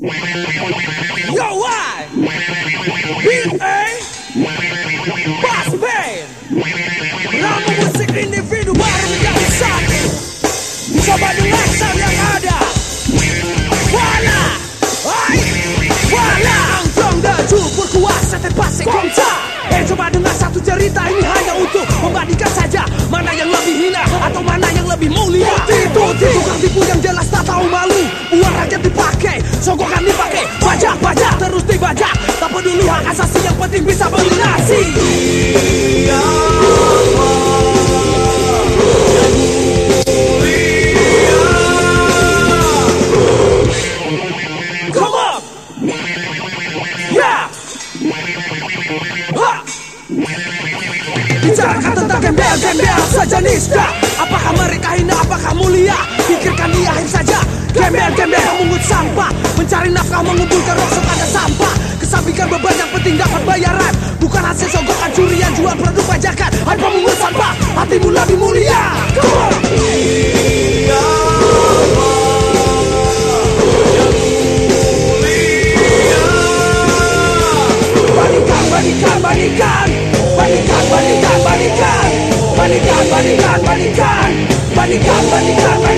Yo, why? Hit A Bass Band Nama musik individu baru menjadi satu Coba dengar yang ada Wala Hai Wala Angkong daju berkuasa terpasik kongsa Eh coba dengar satu cerita ini hanya untuk membandingkan saja Mana yang lebih hina atau mana yang lebih mulia. Tipu tipu tukang tipu yang Bicarakan tentang gembel-gembel sejenis dah Apakah mereka hina, apakah mulia? Pikirkan di akhir saja. Gembel-gembel memungut sampah. Mencari nafkah mengumpulkan rosok ada sampah. Kesampingkan beban yang penting dapat bayaran. Bukan hasil sogokan curian jual produk pajakan Balikan, balikan, balikan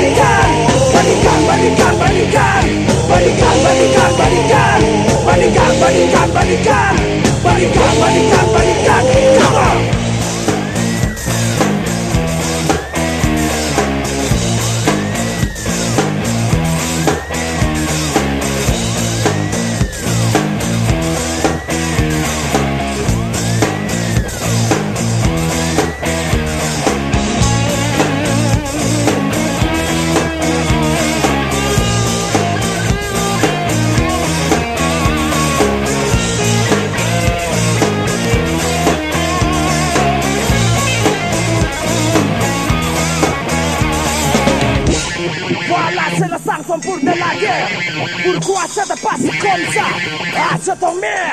Wala sila sang sempurna lagi Berkuasa tepat si konsa Acetomir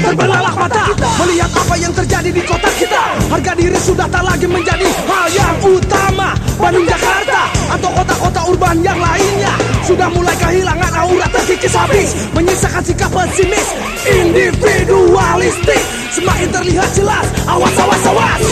Terbelalak mata Melihat apa yang terjadi di kota kita? Harga diri sudah tak lagi menjadi hal yang utama. Bandung Jakarta Atau kota-kota urban yang lainnya Sudah mulai kehilangan aura terkikis habis. Menyisakan sikap pesimis Individualistik. Semakin terlihat jelas Awas, awas, awas